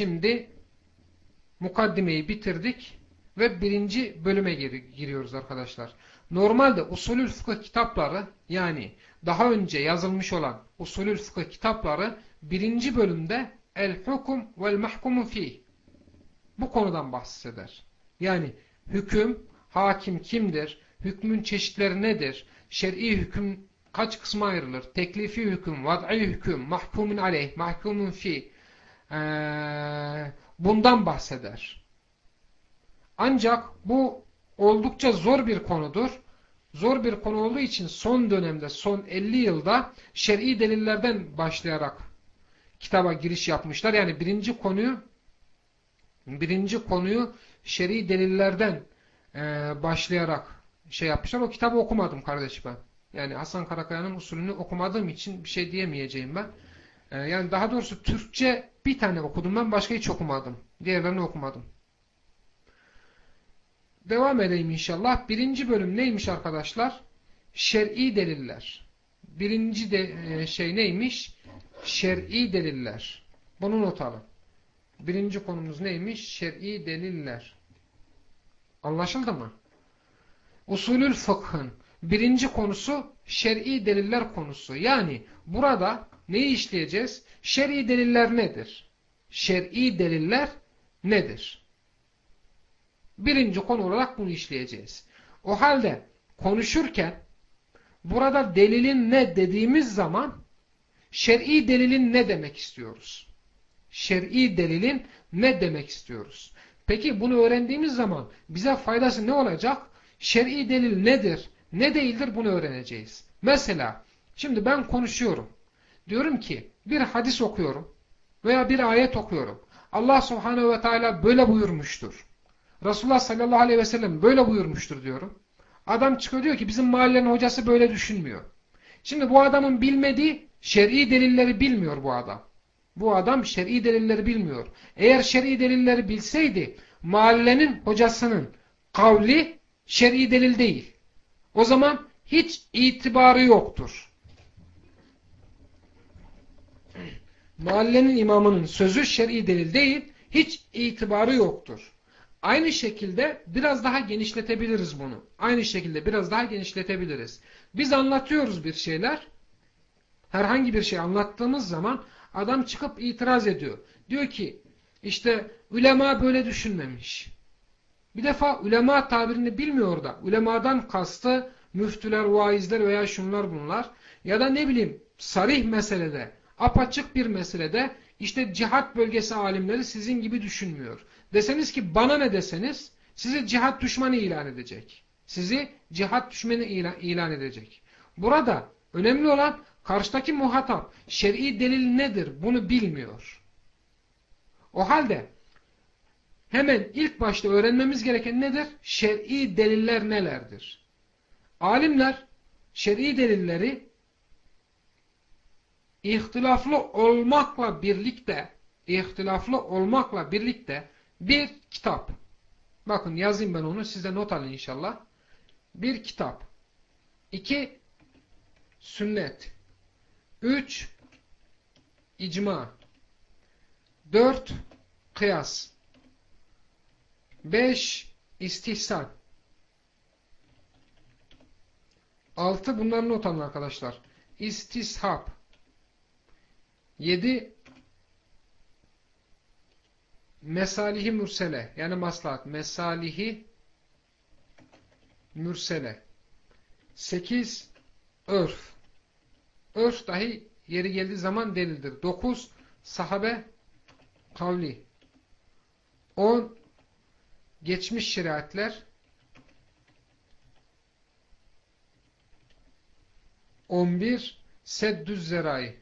Şimdi mukaddimeyi bitirdik ve birinci bölüme giriyoruz arkadaşlar. Normalde usulül fıkıh kitapları yani daha önce yazılmış olan usulül fıkıh kitapları birinci bölümde el hukum vel mahkumu fi bu konudan bahseder. Yani hüküm, hakim kimdir, hükmün çeşitleri nedir, şer'i hüküm kaç kısma ayrılır, teklifi hüküm, vad'i hüküm, mahkumun aleyh, mahkumun fi bundan bahseder. Ancak bu oldukça zor bir konudur. Zor bir konu olduğu için son dönemde, son 50 yılda şer'i delillerden başlayarak kitaba giriş yapmışlar. Yani birinci konuyu birinci konuyu şer'i delillerden e, başlayarak şey yapmışlar. O kitabı okumadım kardeş ben. Yani Hasan Karakaya'nın usulünü okumadığım için bir şey diyemeyeceğim ben. E, yani daha doğrusu Türkçe bir tane okudum ben. Başka hiç okumadım. Diğerlerini okumadım. Devam edeyim inşallah. Birinci bölüm neymiş arkadaşlar? Şer'i deliller. Birinci de, e, şey neymiş? Şer'i deliller. Bunu not alın. Birinci konumuz neymiş? Şer'i deliller. Anlaşıldı mı? Usulül fıkhın birinci konusu şer'i deliller konusu. Yani burada neyi işleyeceğiz? Şer'i deliller nedir? Şer'i deliller nedir? Birinci konu olarak bunu işleyeceğiz. O halde konuşurken burada delilin ne dediğimiz zaman şer'i delilin ne demek istiyoruz? Şer'i delilin ne demek istiyoruz? Peki bunu öğrendiğimiz zaman bize faydası ne olacak? Şer'i delil nedir? Ne değildir bunu öğreneceğiz. Mesela şimdi ben konuşuyorum. Diyorum ki bir hadis okuyorum veya bir ayet okuyorum. Allah subhanehu ve teala böyle buyurmuştur. Resulullah sallallahu aleyhi ve sellem böyle buyurmuştur diyorum. Adam çıkıyor diyor ki bizim mahallenin hocası böyle düşünmüyor. Şimdi bu adamın bilmediği şer'i delilleri bilmiyor bu adam. Bu adam şer'i delilleri bilmiyor. Eğer şer'i delilleri bilseydi mahallenin hocasının kavli şer'i delil değil. O zaman hiç itibarı yoktur. Mahallenin imamının sözü şer'i delil değil, hiç itibarı yoktur. Aynı şekilde biraz daha genişletebiliriz bunu. Aynı şekilde biraz daha genişletebiliriz. Biz anlatıyoruz bir şeyler. Herhangi bir şey anlattığımız zaman adam çıkıp itiraz ediyor. Diyor ki işte ulema böyle düşünmemiş. Bir defa ulema tabirini bilmiyor da. Ulemadan kastı müftüler, vaizler veya şunlar bunlar. Ya da ne bileyim sarih meselede, apaçık bir meselede işte cihat bölgesi alimleri sizin gibi düşünmüyor. Deseniz ki bana ne deseniz sizi cihat düşmanı ilan edecek. Sizi cihat düşmanı ilan edecek. Burada önemli olan karşıdaki muhatap şer'i delil nedir bunu bilmiyor. O halde hemen ilk başta öğrenmemiz gereken nedir? Şer'i deliller nelerdir? Alimler şer'i delilleri ihtilaflı olmakla birlikte ihtilaflı olmakla birlikte bir kitap. Bakın yazayım ben onu. Size not alın inşallah. Bir kitap. İki sünnet. Üç icma. Dört kıyas. Beş istihsan. Altı bunları not alın arkadaşlar. İstishab. Yedi mesalihi mürsele. Yani maslahat. Mesalihi mürsele. 8 örf. Örf dahi yeri geldiği zaman delildir. 9 sahabe kavli. 10 geçmiş şeriatler. 11 seddüz zerai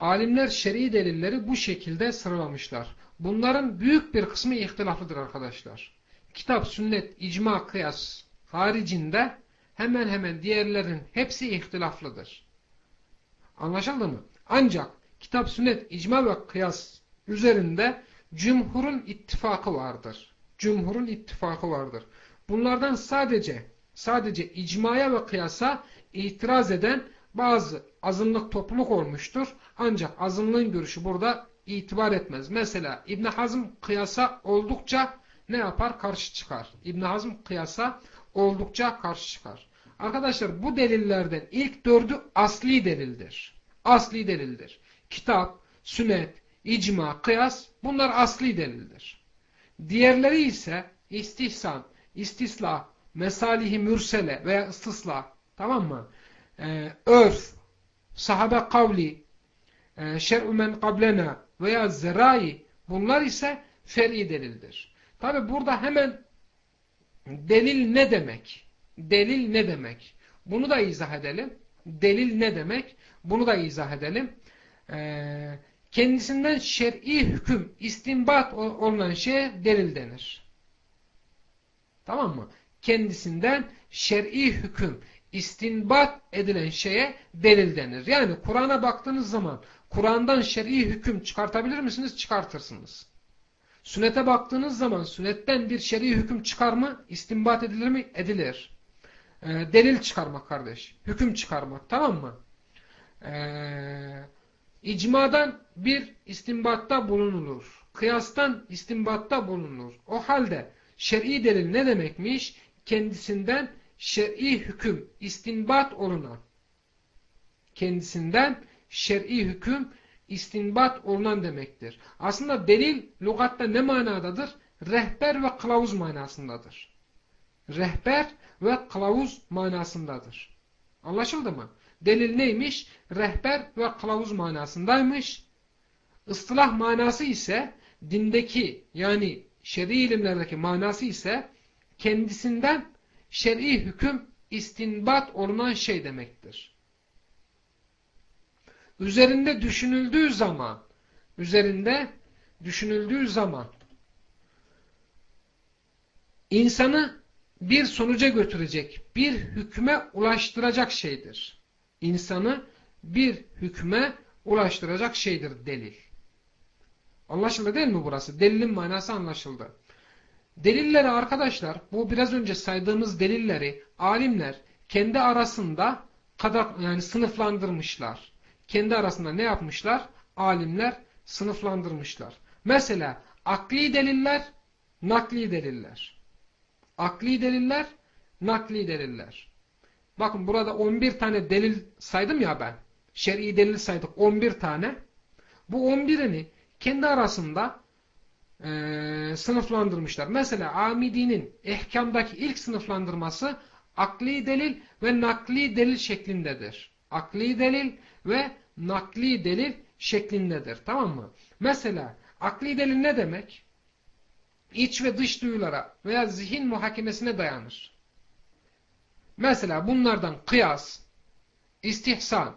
Alimler şer'i delilleri bu şekilde sıralamışlar. Bunların büyük bir kısmı ihtilaflıdır arkadaşlar. Kitap, sünnet, icma, kıyas haricinde hemen hemen diğerlerin hepsi ihtilaflıdır. Anlaşıldı mı? Ancak kitap, sünnet, icma ve kıyas üzerinde cumhurun ittifakı vardır. Cumhurun ittifakı vardır. Bunlardan sadece sadece icmaya ve kıyasa itiraz eden bazı azınlık topluluk olmuştur. Ancak azınlığın görüşü burada itibar etmez. Mesela İbn Hazm kıyasa oldukça ne yapar? Karşı çıkar. İbn Hazm kıyasa oldukça karşı çıkar. Arkadaşlar bu delillerden ilk dördü asli delildir. Asli delildir. Kitap, sünnet, icma, kıyas bunlar asli delildir. Diğerleri ise istihsan, istisla, mesalihi mürsele veya istisla tamam mı? Ee, örf, sahabe kavli, e, şer'u men kablena veya zerai bunlar ise fer'i delildir. Tabi burada hemen delil ne demek? Delil ne demek? Bunu da izah edelim. Delil ne demek? Bunu da izah edelim. Ee, kendisinden şer'i hüküm, istinbat olunan şeye delil denir. Tamam mı? Kendisinden şer'i hüküm, istinbat edilen şeye delil denir. Yani Kur'an'a baktığınız zaman Kur'an'dan şer'i hüküm çıkartabilir misiniz? Çıkartırsınız. Sünnete baktığınız zaman sünnetten bir şer'i hüküm çıkar mı? İstinbat edilir mi? Edilir. Ee, delil çıkarmak kardeş. Hüküm çıkarmak. Tamam mı? Ee, icmadan bir istinbatta bulunulur. Kıyastan istinbatta bulunur. O halde şer'i delil ne demekmiş? Kendisinden şer'i hüküm, istinbat olunan. Kendisinden şer'i hüküm, istinbat olunan demektir. Aslında delil lügatta ne manadadır? Rehber ve kılavuz manasındadır. Rehber ve kılavuz manasındadır. Anlaşıldı mı? Delil neymiş? Rehber ve kılavuz manasındaymış. Istılah manası ise dindeki yani şer'i ilimlerdeki manası ise kendisinden şer'i hüküm istinbat olunan şey demektir üzerinde düşünüldüğü zaman üzerinde düşünüldüğü zaman insanı bir sonuca götürecek, bir hükme ulaştıracak şeydir. İnsanı bir hükme ulaştıracak şeydir delil. Anlaşıldı değil mi burası? Delilin manası anlaşıldı. Delilleri arkadaşlar, bu biraz önce saydığımız delilleri alimler kendi arasında kadar yani sınıflandırmışlar kendi arasında ne yapmışlar? Alimler sınıflandırmışlar. Mesela akli deliller, nakli deliller. Akli deliller, nakli deliller. Bakın burada 11 tane delil saydım ya ben. Şer'i delil saydık 11 tane. Bu 11'ini kendi arasında e, sınıflandırmışlar. Mesela Amidi'nin ehkamdaki ilk sınıflandırması akli delil ve nakli delil şeklindedir. Akli delil ve nakli delil şeklindedir. Tamam mı? Mesela akli delil ne demek? İç ve dış duyulara veya zihin muhakemesine dayanır. Mesela bunlardan kıyas, istihsan,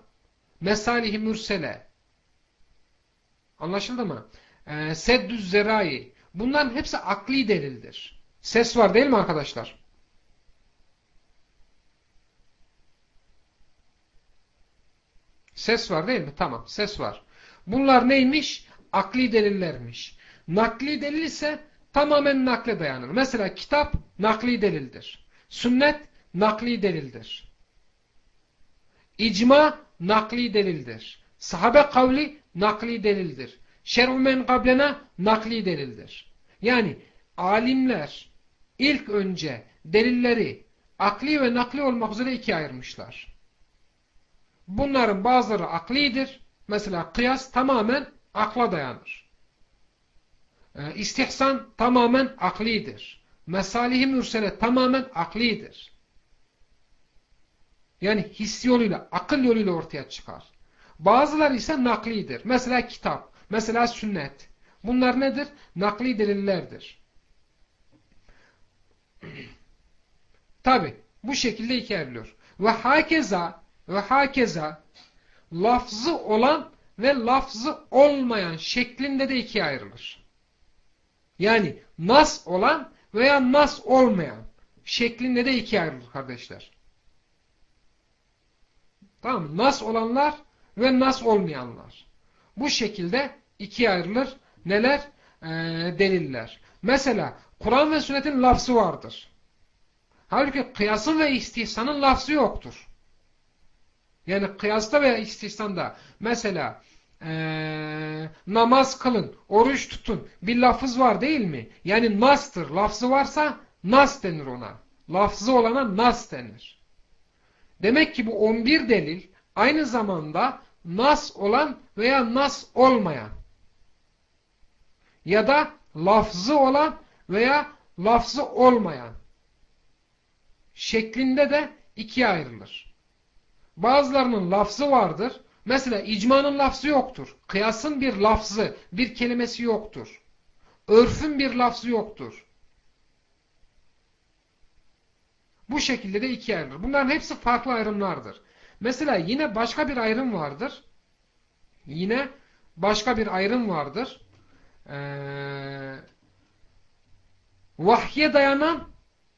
mesalihi mürsele, anlaşıldı mı? Ee, seddüz zerai, bunların hepsi akli delildir. Ses var değil mi arkadaşlar? Ses var değil mi? Tamam ses var. Bunlar neymiş? Akli delillermiş. Nakli delil ise tamamen nakle dayanır. Mesela kitap nakli delildir. Sünnet nakli delildir. İcma nakli delildir. Sahabe kavli nakli delildir. Şer'u men kablena nakli delildir. Yani alimler ilk önce delilleri akli ve nakli olmak üzere ikiye ayırmışlar. Bunların bazıları aklidir. Mesela kıyas tamamen akla dayanır. Ee, istihsan tamamen aklidir. Mesalihi mürsele tamamen aklidir. Yani his yoluyla, akıl yoluyla ortaya çıkar. Bazıları ise naklidir. Mesela kitap, mesela sünnet. Bunlar nedir? Nakli delillerdir. Tabi bu şekilde ikiye ayrılıyor. Ve hakeza ve hakeza lafzı olan ve lafzı olmayan şeklinde de ikiye ayrılır. Yani nas olan veya nas olmayan şeklinde de ikiye ayrılır kardeşler. Tamam Nas olanlar ve nas olmayanlar. Bu şekilde ikiye ayrılır. Neler? Ee, deliller. Mesela Kur'an ve sünnetin lafzı vardır. Halbuki kıyasın ve istihsanın lafzı yoktur. Yani kıyasta veya istihsanda mesela ee, namaz kılın, oruç tutun bir lafız var değil mi? Yani nastır. Lafzı varsa nas denir ona. Lafzı olana nas denir. Demek ki bu 11 delil aynı zamanda nas olan veya nas olmayan ya da lafzı olan veya lafzı olmayan şeklinde de ikiye ayrılır. Bazılarının lafzı vardır. Mesela icmanın lafzı yoktur. Kıyasın bir lafzı, bir kelimesi yoktur. Örfün bir lafzı yoktur. Bu şekilde de ikiye ayrılır. Bunların hepsi farklı ayrımlardır. Mesela yine başka bir ayrım vardır. Yine başka bir ayrım vardır. Ee, vahye dayanan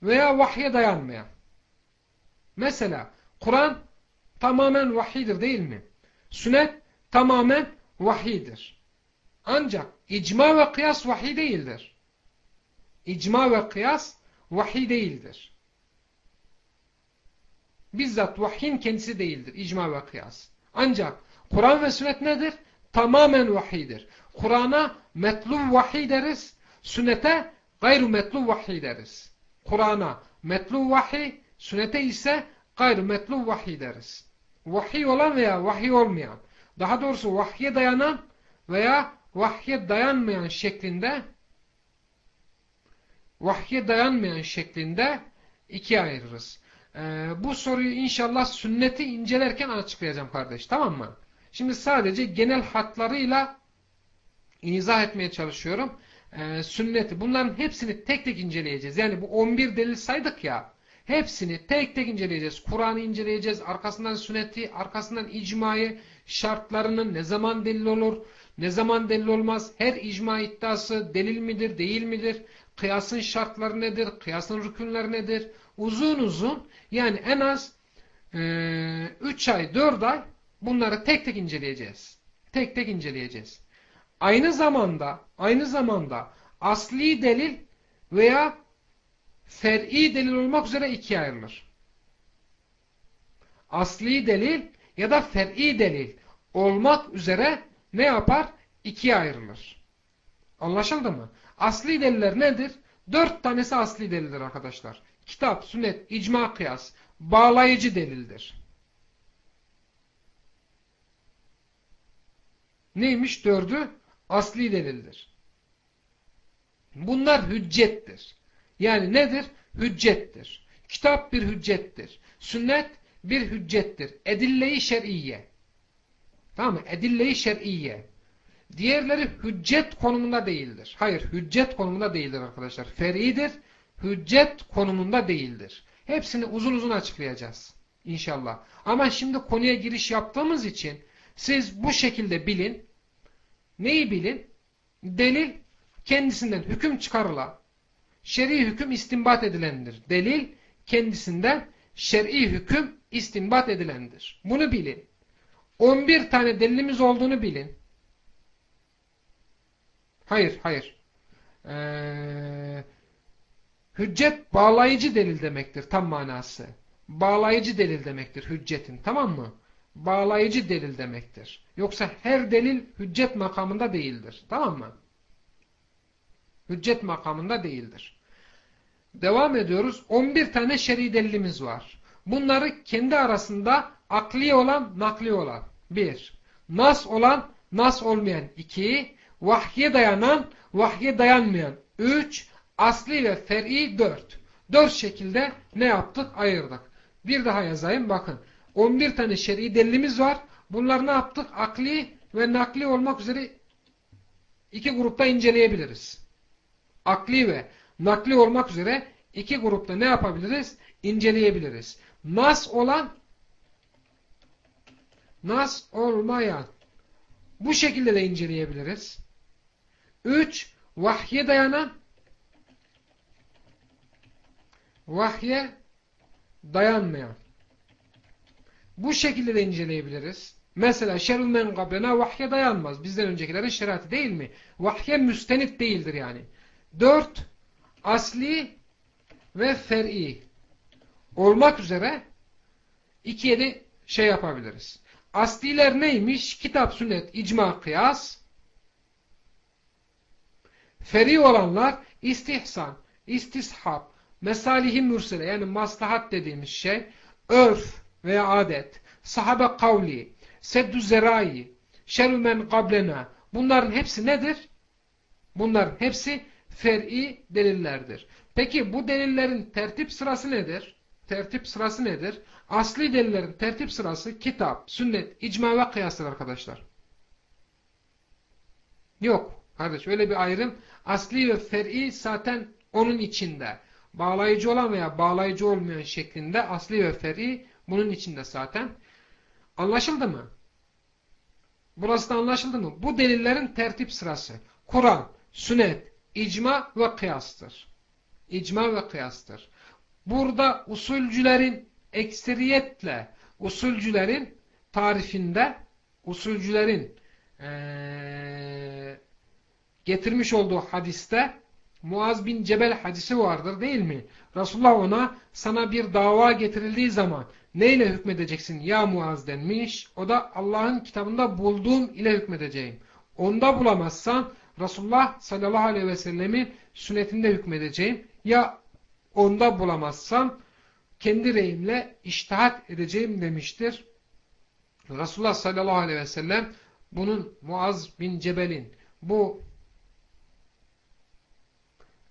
veya vahye dayanmayan. Mesela Kur'an tamamen vahidir değil mi? Sünnet tamamen vahidir. Ancak icma ve kıyas vahiy değildir. İcma ve kıyas vahiy değildir. Bizzat vahyin kendisi değildir. İcma ve kıyas. Ancak Kur'an ve sünnet nedir? Tamamen vahidir. Kur'an'a metlub vahiy deriz. Sünnete gayru metlub vahiy deriz. Kur'an'a metlub vahiy, sünnete ise gayru metlub vahiy deriz. Vahiy olan veya vahiy olmayan, daha doğrusu vahye dayanan veya vahye dayanmayan şeklinde vahye dayanmayan şeklinde ikiye ayırırız. Ee, bu soruyu inşallah sünneti incelerken açıklayacağım kardeş. Tamam mı? Şimdi sadece genel hatlarıyla izah etmeye çalışıyorum. Ee, sünneti. Bunların hepsini tek tek inceleyeceğiz. Yani bu 11 delil saydık ya. Hepsini tek tek inceleyeceğiz. Kur'an'ı inceleyeceğiz. Arkasından sünneti, arkasından icmayı, şartlarının ne zaman delil olur, ne zaman delil olmaz. Her icma iddiası delil midir, değil midir? Kıyasın şartları nedir? Kıyasın rükünleri nedir? Uzun uzun yani en az 3 e, ay 4 ay bunları tek tek inceleyeceğiz. Tek tek inceleyeceğiz. Aynı zamanda aynı zamanda asli delil veya fer'i delil olmak üzere ikiye ayrılır. Asli delil ya da fer'i delil olmak üzere ne yapar? İkiye ayrılır. Anlaşıldı mı? Asli deliller nedir? Dört tanesi asli delildir arkadaşlar. Kitap, sünnet, icma, kıyas bağlayıcı delildir. Neymiş dördü? Asli delildir. Bunlar hüccettir. Yani nedir? Hüccettir. Kitap bir hüccettir. Sünnet bir hüccettir. Edille-i şer'iye. Tamam mı? Edille-i şer'iye. Diğerleri hüccet konumunda değildir. Hayır, hüccet konumunda değildir arkadaşlar. Feridir, hüccet konumunda değildir. Hepsini uzun uzun açıklayacağız. İnşallah. Ama şimdi konuya giriş yaptığımız için siz bu şekilde bilin. Neyi bilin? Delil kendisinden hüküm çıkarıla. Şer'i hüküm istinbat edilendir. Delil kendisinden şer'i hüküm istinbat edilendir. Bunu bilin. 11 tane delilimiz olduğunu bilin. Hayır, hayır. Ee, hüccet bağlayıcı delil demektir tam manası. Bağlayıcı delil demektir hüccetin. Tamam mı? Bağlayıcı delil demektir. Yoksa her delil hüccet makamında değildir. Tamam mı? Hüccet makamında değildir. Devam ediyoruz. 11 tane şer'i delilimiz var. Bunları kendi arasında akli olan, nakli olan. 1. Nas olan, nas olmayan. 2. Vahye dayanan, vahye dayanmayan. 3. Asli ve fer'i 4. 4 şekilde ne yaptık? Ayırdık. Bir daha yazayım bakın. 11 tane şer'i delilimiz var. Bunlar ne yaptık? Akli ve nakli olmak üzere iki grupta inceleyebiliriz. Akli ve nakli olmak üzere iki grupta ne yapabiliriz? İnceleyebiliriz. Nas olan nas olmayan bu şekilde de inceleyebiliriz. 3. Vahye dayanan vahye dayanmayan bu şekilde de inceleyebiliriz. Mesela şerul men kablena vahye dayanmaz. Bizden öncekilerin şeriatı değil mi? Vahye müstenit değildir yani. 4. Asli ve fer'i olmak üzere ikiye de şey yapabiliriz. Asliler neymiş? Kitap, sünnet, icma, kıyas. Feri olanlar istihsan, istishab, mesalihi mürsele yani maslahat dediğimiz şey, örf veya adet, sahabe kavli, seddü zerai, şerü men kablena. Bunların hepsi nedir? Bunların hepsi fer'i delillerdir. Peki bu delillerin tertip sırası nedir? Tertip sırası nedir? Asli delillerin tertip sırası kitap, sünnet, icma ve kıyastır arkadaşlar. Yok kardeş öyle bir ayrım. Asli ve fer'i zaten onun içinde. Bağlayıcı olan veya bağlayıcı olmayan şeklinde asli ve fer'i bunun içinde zaten. Anlaşıldı mı? Burası da anlaşıldı mı? Bu delillerin tertip sırası. Kur'an, sünnet, icma ve kıyastır. İcma ve kıyastır. Burada usulcülerin ekseriyetle usulcülerin tarifinde usulcülerin ee, getirmiş olduğu hadiste Muaz bin Cebel hadisi vardır değil mi? Resulullah ona sana bir dava getirildiği zaman neyle hükmedeceksin ya Muaz denmiş. O da Allah'ın kitabında bulduğum ile hükmedeceğim. Onda bulamazsan Resulullah sallallahu aleyhi ve sellemin sünnetinde hükmedeceğim. Ya onda bulamazsam kendi reyimle iştihat edeceğim demiştir. Resulullah sallallahu aleyhi ve sellem bunun Muaz bin Cebel'in bu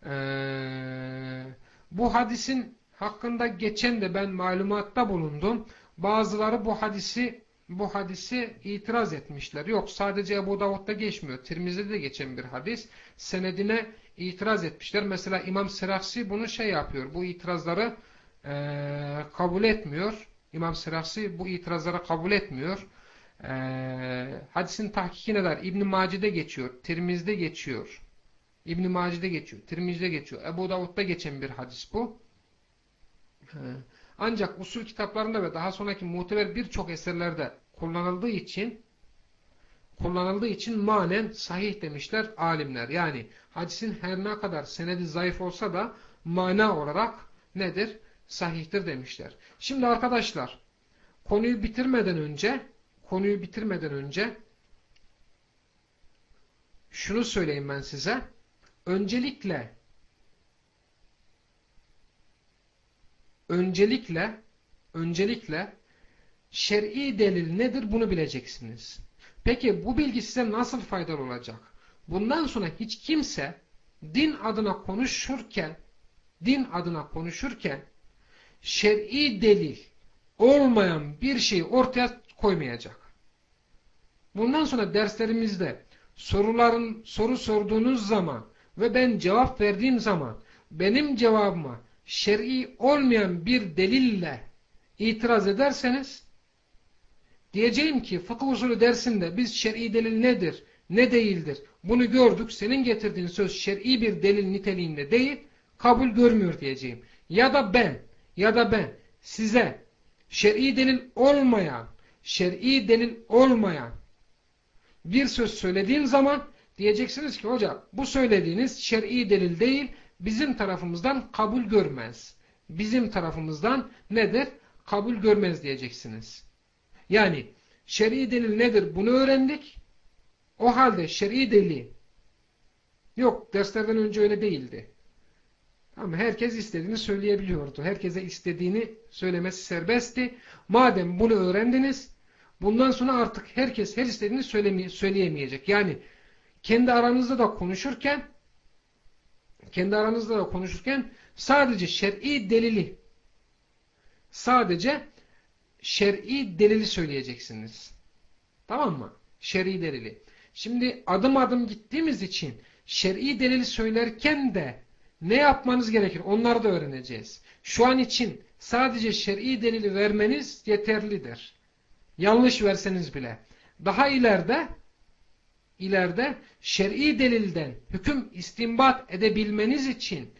ee, bu hadisin hakkında geçen de ben malumatta bulundum. Bazıları bu hadisi bu hadisi itiraz etmişler. Yok sadece Ebu Davud'da geçmiyor. Tirmizi'de de geçen bir hadis. Senedine itiraz etmişler. Mesela İmam Seraksi bunu şey yapıyor. Bu itirazları e, kabul etmiyor. İmam Seraksi bu itirazları kabul etmiyor. E, hadisin tahkikine der. İbn-i Maci'de geçiyor. Tirmiz'de geçiyor. İbn-i Maci'de geçiyor. Tirmiz'de geçiyor. Ebu Davud'da geçen bir hadis bu. Ancak usul kitaplarında ve daha sonraki muteber birçok eserlerde kullanıldığı için kullanıldığı için manen sahih demişler alimler. Yani hadisin her ne kadar senedi zayıf olsa da mana olarak nedir? Sahihtir demişler. Şimdi arkadaşlar konuyu bitirmeden önce konuyu bitirmeden önce şunu söyleyeyim ben size. Öncelikle öncelikle öncelikle şer'i delil nedir bunu bileceksiniz. Peki bu bilgi size nasıl faydalı olacak? Bundan sonra hiç kimse din adına konuşurken din adına konuşurken şer'i delil olmayan bir şeyi ortaya koymayacak. Bundan sonra derslerimizde soruların soru sorduğunuz zaman ve ben cevap verdiğim zaman benim cevabıma şer'i olmayan bir delille itiraz ederseniz diyeceğim ki fıkıh usulü dersinde biz şer'i delil nedir, ne değildir bunu gördük. Senin getirdiğin söz şer'i bir delil niteliğinde değil, kabul görmüyor diyeceğim. Ya da ben, ya da ben size şer'i delil olmayan, şer'i delil olmayan bir söz söylediğim zaman diyeceksiniz ki hocam bu söylediğiniz şer'i delil değil, bizim tarafımızdan kabul görmez. Bizim tarafımızdan nedir? Kabul görmez diyeceksiniz. Yani şer'i delil nedir? Bunu öğrendik. O halde şer'i delil yok derslerden önce öyle değildi. Ama herkes istediğini söyleyebiliyordu. Herkese istediğini söylemesi serbestti. Madem bunu öğrendiniz bundan sonra artık herkes her istediğini söyleyemeyecek. Yani kendi aranızda da konuşurken kendi aranızda da konuşurken sadece şer'i delili sadece şer'i delili söyleyeceksiniz. Tamam mı? Şer'i delili. Şimdi adım adım gittiğimiz için şer'i delili söylerken de ne yapmanız gerekir? Onları da öğreneceğiz. Şu an için sadece şer'i delili vermeniz yeterlidir. Yanlış verseniz bile. Daha ileride ileride şer'i delilden hüküm istinbat edebilmeniz için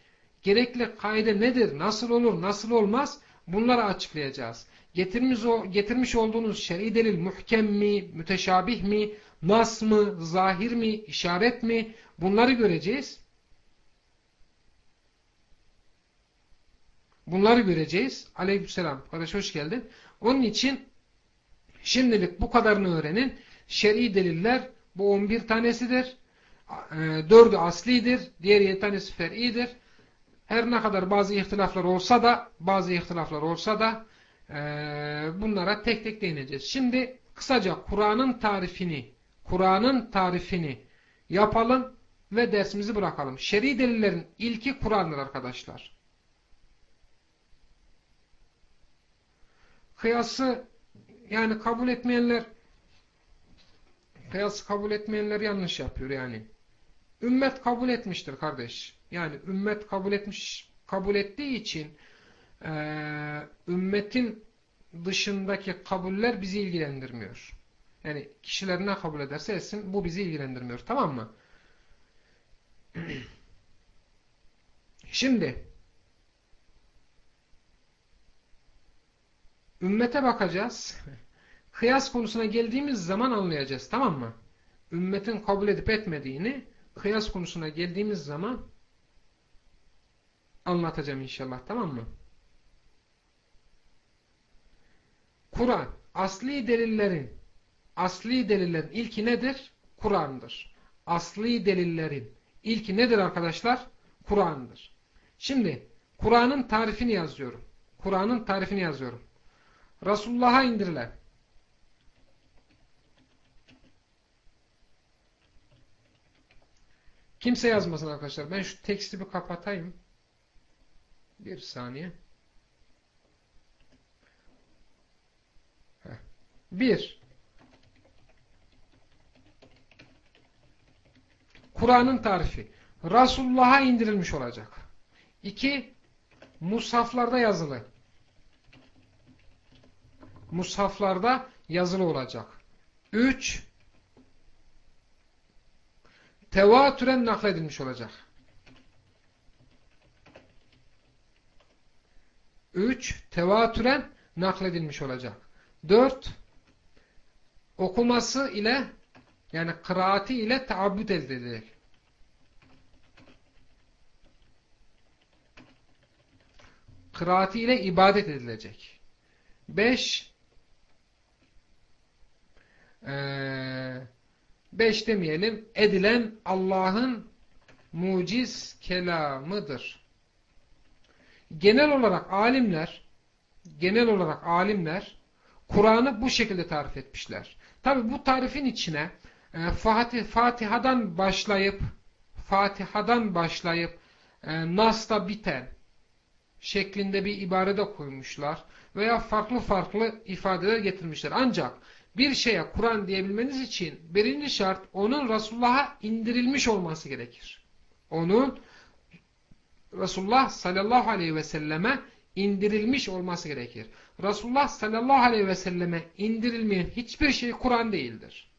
gerekli kaide nedir, nasıl olur, nasıl olmaz bunları açıklayacağız. Getirmiş, getirmiş olduğunuz şer'i delil muhkem mi, müteşabih mi, nas mı, zahir mi, işaret mi bunları göreceğiz. Bunları göreceğiz. Aleykümselam. Kardeş hoş geldin. Onun için Şimdilik bu kadarını öğrenin. Şer'i deliller bu 11 tanesidir. 4'ü e, aslidir. Diğer 7 tanesi fer'idir. Her ne kadar bazı ihtilaflar olsa da bazı ihtilaflar olsa da e, bunlara tek tek değineceğiz. Şimdi kısaca Kur'an'ın tarifini Kur'an'ın tarifini yapalım ve dersimizi bırakalım. Şer'i delillerin ilki Kur'an'dır arkadaşlar. Kıyası yani kabul etmeyenler kıyası kabul etmeyenler yanlış yapıyor yani. Ümmet kabul etmiştir kardeş. Yani ümmet kabul etmiş kabul ettiği için e, ümmetin dışındaki kabuller bizi ilgilendirmiyor. Yani kişiler ne kabul ederse etsin bu bizi ilgilendirmiyor. Tamam mı? Şimdi ümmete bakacağız. Kıyas konusuna geldiğimiz zaman anlayacağız. Tamam mı? Ümmetin kabul edip etmediğini kıyas konusuna geldiğimiz zaman anlatacağım inşallah. Tamam mı? Kur'an asli delillerin asli delillerin ilki nedir? Kur'an'dır. Asli delillerin ilki nedir arkadaşlar? Kur'an'dır. Şimdi Kur'an'ın tarifini yazıyorum. Kur'an'ın tarifini yazıyorum. Resulullah'a indirilen Kimse yazmasın arkadaşlar. Ben şu teksti bir kapatayım. Bir saniye. Bir. Kur'an'ın tarifi. Resulullah'a indirilmiş olacak. İki. Mushaflarda yazılı. Mushaflarda yazılı olacak. Üç. Tevatüren nakledilmiş olacak. Üç. Tevatüren nakledilmiş olacak. Dört. Okuması ile yani kıraati ile taabbüt elde edilecek. Kıraati ile ibadet edilecek. Beş ee, beş demeyelim edilen Allah'ın muciz kelamıdır. Genel olarak alimler genel olarak alimler Kur'an'ı bu şekilde tarif etmişler. Tabi bu tarifin içine e, Fatih, Fatiha'dan başlayıp Fatiha'dan başlayıp e, Nas'ta biten şeklinde bir ibare de koymuşlar veya farklı farklı ifadeler getirmişler. Ancak bir şeye Kur'an diyebilmeniz için birinci şart onun Resulullah'a indirilmiş olması gerekir. Onun Resulullah sallallahu aleyhi ve selleme indirilmiş olması gerekir. Resulullah sallallahu aleyhi ve selleme indirilmeyen hiçbir şey Kur'an değildir.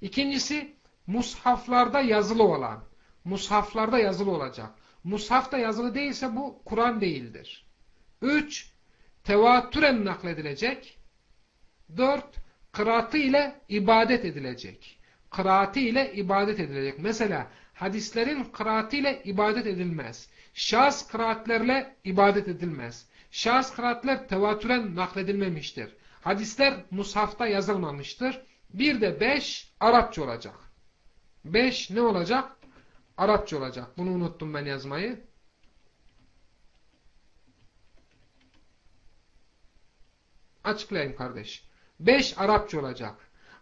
İkincisi mushaflarda yazılı olan. Mushaflarda yazılı olacak. Mushafta yazılı değilse bu Kur'an değildir. Üç, tevatüren nakledilecek. Dört, kıraatı ile ibadet edilecek. Kıraatı ile ibadet edilecek. Mesela hadislerin kıraatı ile ibadet edilmez. Şahs kıraatlerle ibadet edilmez. Şahs kıraatler tevatüren nakledilmemiştir. Hadisler mushafta yazılmamıştır. Bir de beş Arapça olacak. Beş ne olacak? Arapça olacak. Bunu unuttum ben yazmayı. Açıklayayım kardeş. Beş Arapça olacak.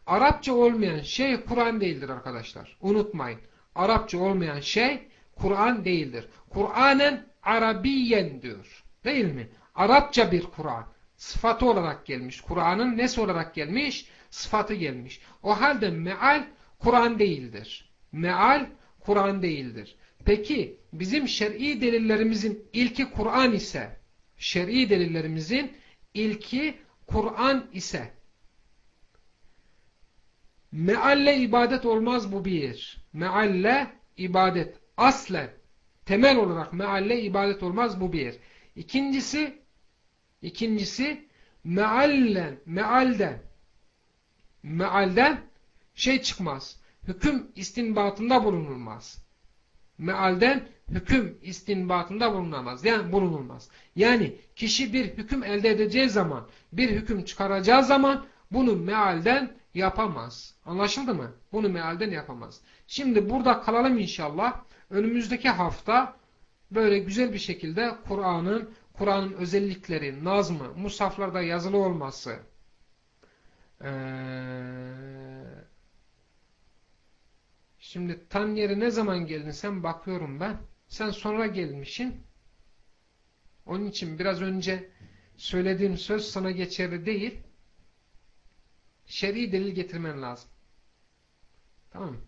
Arapça olmayan şey Kur'an değildir arkadaşlar. Unutmayın. Arapça olmayan şey Kur'an değildir. Kur'anen Arabiyen diyor. Değil mi? Arapça bir Kur'an. Sıfatı olarak gelmiş. Kur'an'ın nesi olarak gelmiş? Sıfatı gelmiş. O halde meal Kur'an değildir. Meal Kur'an değildir. Peki bizim şer'i delillerimizin ilki Kur'an ise şer'i delillerimizin ilki Kur'an ise mealle ibadet olmaz bu bir. Mealle ibadet. Aslen temel olarak mealle ibadet olmaz bu bir. İkincisi ikincisi meallen mealden mealden şey çıkmaz. Hüküm istinbatında bulunulmaz. Mealden hüküm istinbatında bulunamaz. Yani bulunulmaz. Yani kişi bir hüküm elde edeceği zaman, bir hüküm çıkaracağı zaman bunu mealden yapamaz. Anlaşıldı mı? Bunu mealden yapamaz. Şimdi burada kalalım inşallah. Önümüzdeki hafta böyle güzel bir şekilde Kur'an'ın Kur'an'ın özellikleri, nazmı, musaflarda yazılı olması, ee, şimdi tan yeri ne zaman geldin sen bakıyorum ben. Sen sonra gelmişsin. Onun için biraz önce söylediğim söz sana geçerli değil. Şer'i delil getirmen lazım. Tamam mı?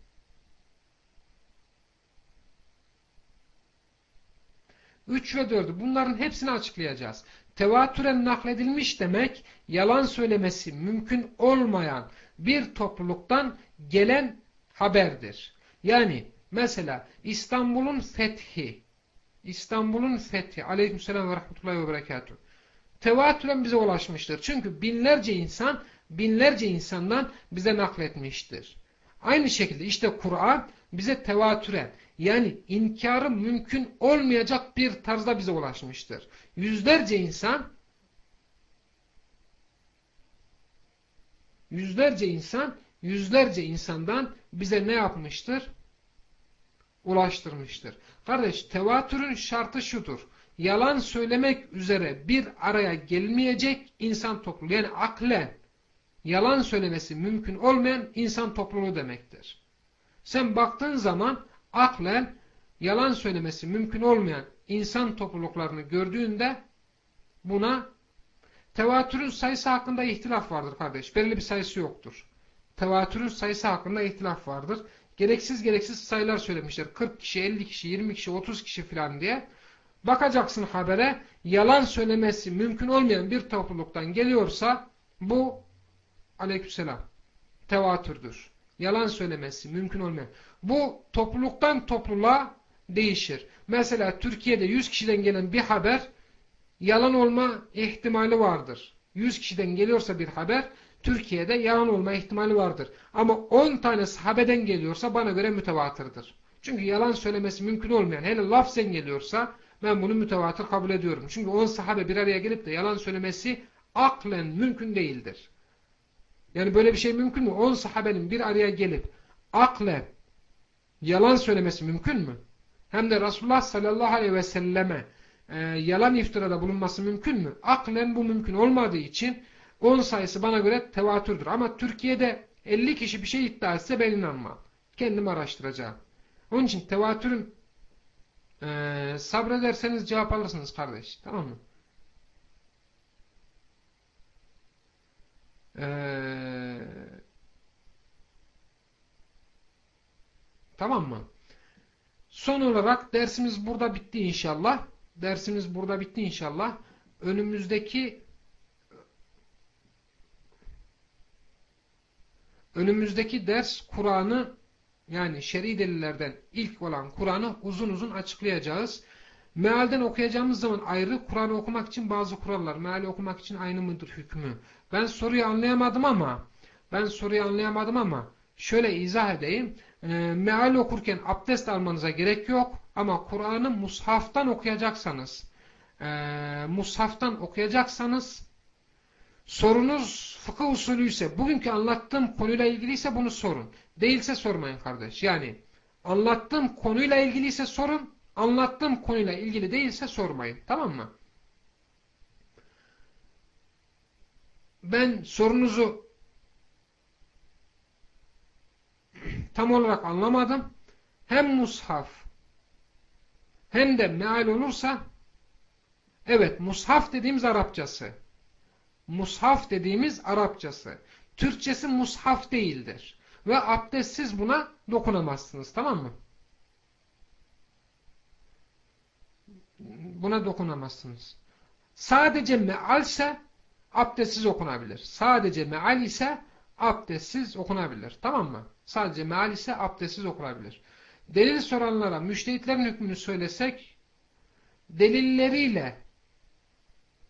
3 ve 4'ü bunların hepsini açıklayacağız. Tevatüren nakledilmiş demek yalan söylemesi mümkün olmayan bir topluluktan gelen haberdir. Yani mesela İstanbul'un fethi İstanbul'un fethi aleykümselam ve rahmetullahi ve berekatuhu tevatüren bize ulaşmıştır. Çünkü binlerce insan binlerce insandan bize nakletmiştir. Aynı şekilde işte Kur'an bize tevatüren yani inkarı mümkün olmayacak bir tarzda bize ulaşmıştır. Yüzlerce insan yüzlerce insan yüzlerce insandan bize ne yapmıştır? Ulaştırmıştır. Kardeş tevatürün şartı şudur. Yalan söylemek üzere bir araya gelmeyecek insan topluluğu. Yani aklen yalan söylemesi mümkün olmayan insan topluluğu demektir. Sen baktığın zaman aklen yalan söylemesi mümkün olmayan insan topluluklarını gördüğünde buna tevatürün sayısı hakkında ihtilaf vardır kardeş. Belli bir sayısı yoktur. Tevatürün sayısı hakkında ihtilaf vardır. Gereksiz gereksiz sayılar söylemişler. 40 kişi, 50 kişi, 20 kişi, 30 kişi filan diye. Bakacaksın habere yalan söylemesi mümkün olmayan bir topluluktan geliyorsa bu aleykümselam tevatürdür. Yalan söylemesi mümkün olmayan. Bu topluluktan topluluğa değişir. Mesela Türkiye'de 100 kişiden gelen bir haber yalan olma ihtimali vardır. 100 kişiden geliyorsa bir haber Türkiye'de yalan olma ihtimali vardır. Ama 10 tane sahabeden geliyorsa bana göre mütevatırdır. Çünkü yalan söylemesi mümkün olmayan hele lafzen geliyorsa ben bunu mütevatır kabul ediyorum. Çünkü 10 sahabe bir araya gelip de yalan söylemesi aklen mümkün değildir. Yani böyle bir şey mümkün mü? 10 sahabenin bir araya gelip aklen yalan söylemesi mümkün mü? Hem de Resulullah sallallahu aleyhi ve selleme e, yalan iftirada bulunması mümkün mü? Aklen bu mümkün olmadığı için 10 sayısı bana göre tevatürdür. Ama Türkiye'de 50 kişi bir şey iddia etse ben inanmam. Kendim araştıracağım. Onun için tevatürün e, sabrederseniz cevap alırsınız kardeş. Tamam mı? Eee Tamam mı? Son olarak dersimiz burada bitti inşallah. Dersimiz burada bitti inşallah. Önümüzdeki önümüzdeki ders Kur'an'ı yani şer'i delillerden ilk olan Kur'an'ı uzun uzun açıklayacağız. Mealden okuyacağımız zaman ayrı, Kur'an'ı okumak için bazı kurallar, meali okumak için aynı mıdır hükmü? Ben soruyu anlayamadım ama ben soruyu anlayamadım ama şöyle izah edeyim e, meal okurken abdest almanıza gerek yok ama Kur'an'ı mushaftan okuyacaksanız e, mushaftan okuyacaksanız sorunuz fıkıh usulü ise bugünkü anlattığım konuyla ilgili ise bunu sorun. Değilse sormayın kardeş. Yani anlattığım konuyla ilgili ise sorun anlattığım konuyla ilgili değilse sormayın. Tamam mı? Ben sorunuzu tam olarak anlamadım. Hem mushaf hem de meal olursa evet mushaf dediğimiz Arapçası. Mushaf dediğimiz Arapçası. Türkçesi mushaf değildir. Ve abdestsiz buna dokunamazsınız. Tamam mı? Buna dokunamazsınız. Sadece meal ise abdestsiz okunabilir. Sadece meal ise abdestsiz okunabilir. Tamam mı? Sadece meal ise abdestsiz okunabilir. Delil soranlara müştehitlerin hükmünü söylesek delilleriyle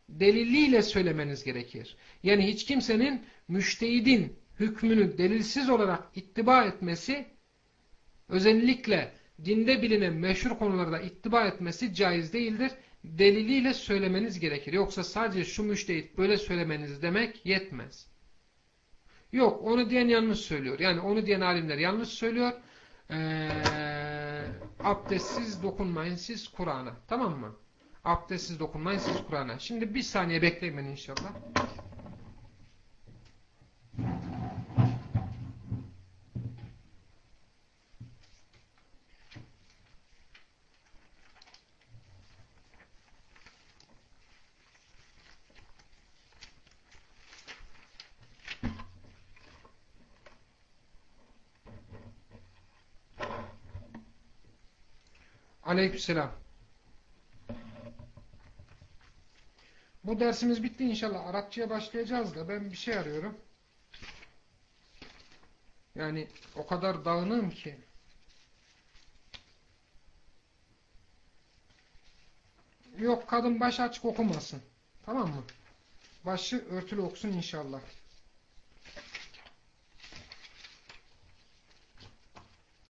deliliyle söylemeniz gerekir. Yani hiç kimsenin müştehidin hükmünü delilsiz olarak ittiba etmesi özellikle dinde bilinen meşhur konularda ittiba etmesi caiz değildir. Deliliyle söylemeniz gerekir. Yoksa sadece şu müştehit böyle söylemeniz demek yetmez. Yok onu diyen yanlış söylüyor. Yani onu diyen alimler yanlış söylüyor. Ee, abdestsiz dokunmayın siz Kur'an'a. Tamam mı? Abdestsiz dokunmayın siz Kur'an'a. Şimdi bir saniye bekleyin inşallah. Aleykümselam. Bu dersimiz bitti inşallah. Arapçaya başlayacağız da ben bir şey arıyorum. Yani o kadar dağınığım ki. Yok kadın başı açık okumasın. Tamam mı? Başı örtülü okusun inşallah.